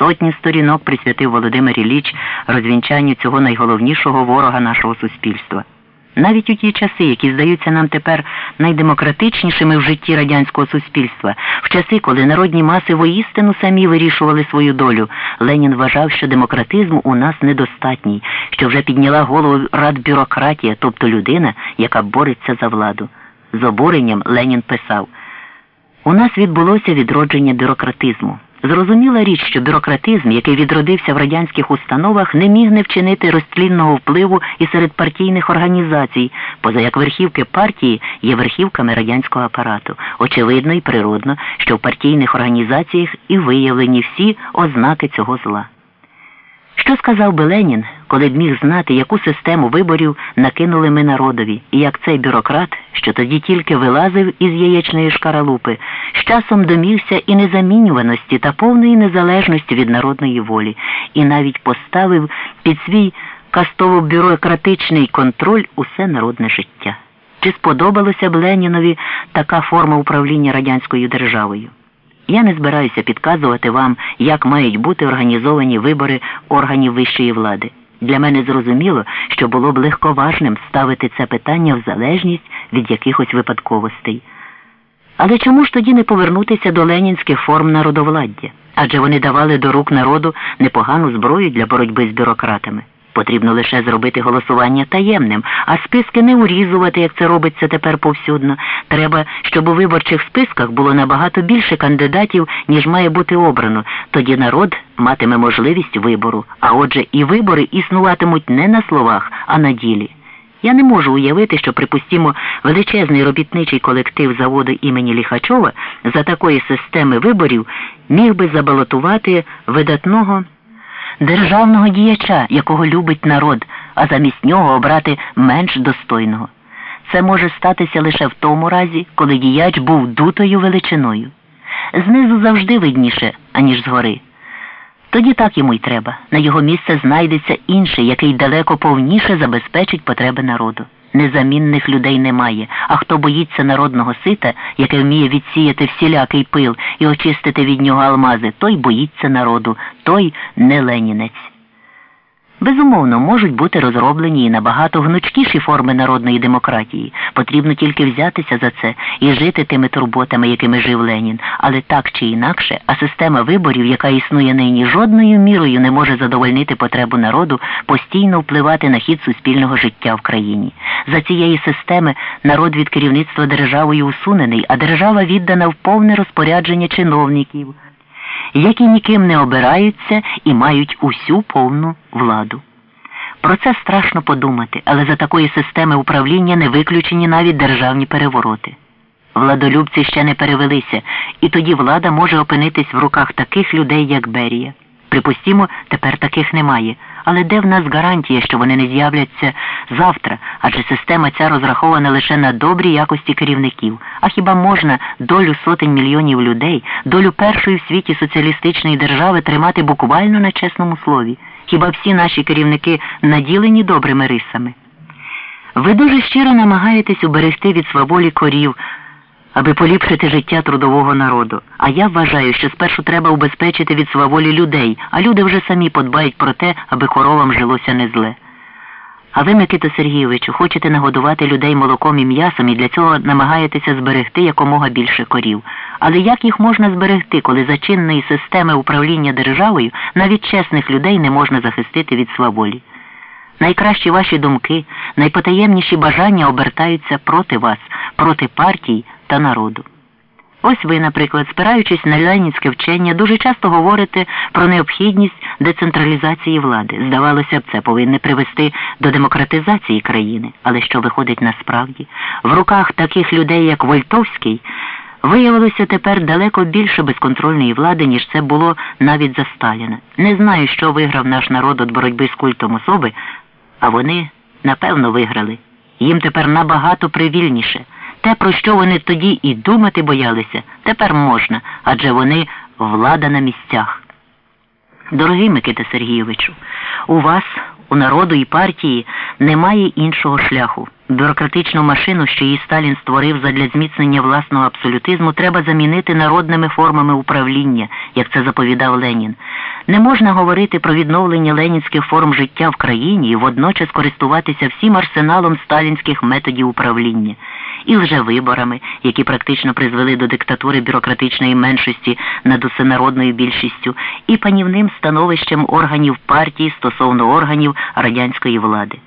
Сотні сторінок присвятив Володимир Ілліч розвінчанню цього найголовнішого ворога нашого суспільства. Навіть у ті часи, які здаються нам тепер найдемократичнішими в житті радянського суспільства, в часи, коли народні маси воістину самі вирішували свою долю, Ленін вважав, що демократизм у нас недостатній, що вже підняла голову радбюрократія, тобто людина, яка бореться за владу. З обуренням Ленін писав: У нас відбулося відродження бюрократизму. Зрозуміла річ, що бюрократизм, який відродився в радянських установах, не міг не вчинити розтлінного впливу і серед партійних організацій, поза як верхівки партії є верхівками радянського апарату. Очевидно і природно, що в партійних організаціях і виявлені всі ознаки цього зла. Що сказав би Ленін, коли б міг знати, яку систему виборів накинули ми народові, і як цей бюрократ, що тоді тільки вилазив із яєчної шкаралупи, з часом домігся і незамінюваності та повної незалежності від народної волі, і навіть поставив під свій кастово-бюрократичний контроль усе народне життя. Чи сподобалося б Ленінові така форма управління радянською державою? Я не збираюся підказувати вам, як мають бути організовані вибори органів вищої влади. Для мене зрозуміло, що було б легковажним ставити це питання в залежність від якихось випадковостей. Але чому ж тоді не повернутися до ленінських форм народовладдя? Адже вони давали до рук народу непогану зброю для боротьби з бюрократами. Потрібно лише зробити голосування таємним, а списки не урізувати, як це робиться тепер повсюдно. Треба, щоб у виборчих списках було набагато більше кандидатів, ніж має бути обрано. Тоді народ матиме можливість вибору. А отже, і вибори існуватимуть не на словах, а на ділі. Я не можу уявити, що, припустімо, величезний робітничий колектив заводу імені Ліхачова за такої системи виборів міг би забалотувати видатного державного діяча, якого любить народ, а замість нього обрати менш достойного. Це може статися лише в тому разі, коли діяч був дутою величиною. Знизу завжди видніше, аніж згори. Тоді так йому й треба. На його місце знайдеться інший, який далеко повніше забезпечить потреби народу. Незамінних людей немає, а хто боїться народного сита, яке вміє відсіяти всілякий пил і очистити від нього алмази, той боїться народу, той не ленінець. Безумовно, можуть бути розроблені і набагато гнучкіші форми народної демократії. Потрібно тільки взятися за це і жити тими турботами, якими жив Ленін. Але так чи інакше, а система виборів, яка існує нині, жодною мірою не може задовольнити потребу народу постійно впливати на хід суспільного життя в країні. За цієї системи народ від керівництва державою усунений, а держава віддана в повне розпорядження чиновників які ніким не обираються і мають усю повну владу. Про це страшно подумати, але за такої системи управління не виключені навіть державні перевороти. Владолюбці ще не перевелися, і тоді влада може опинитись в руках таких людей, як Берія. Припустімо, тепер таких немає. Але де в нас гарантія, що вони не з'являться завтра, адже система ця розрахована лише на добрі якості керівників. А хіба можна долю сотень мільйонів людей, долю першої в світі соціалістичної держави тримати буквально на чесному слові? Хіба всі наші керівники наділені добрими рисами? Ви дуже щиро намагаєтесь уберегти від сваволі корів аби поліпшити життя трудового народу. А я вважаю, що спершу треба убезпечити від сваволі людей, а люди вже самі подбають про те, аби коровам жилося не зле. А ви, Микито Сергійовичу, хочете нагодувати людей молоком і м'ясом і для цього намагаєтеся зберегти якомога більше корів. Але як їх можна зберегти, коли за чинної системи управління державою навіть чесних людей не можна захистити від сваволі? Найкращі ваші думки, найпотаємніші бажання обертаються проти вас, проти партій та народу. Ось ви, наприклад, спираючись на ленінське вчення, дуже часто говорите про необхідність децентралізації влади. Здавалося б, це повинне привести до демократизації країни. Але що виходить насправді? В руках таких людей, як Вольтовський, виявилося тепер далеко більше безконтрольної влади, ніж це було навіть за Сталіна. Не знаю, що виграв наш народ від боротьби з культом особи, а вони напевно виграли. Їм тепер набагато привільніше. Те, про що вони тоді і думати боялися, тепер можна, адже вони влада на місцях. Дорогий Микита Сергійовичу, у вас, у народу і партії, немає іншого шляху. Бюрократичну машину, що її Сталін створив задля зміцнення власного абсолютизму, треба замінити народними формами управління, як це заповідав Ленін. Не можна говорити про відновлення ленінських форм життя в країні і водночас користуватися всім арсеналом сталінських методів управління і лжевиборами, які практично призвели до диктатури бюрократичної меншості над усенародною більшістю, і панівним становищем органів партії стосовно органів радянської влади.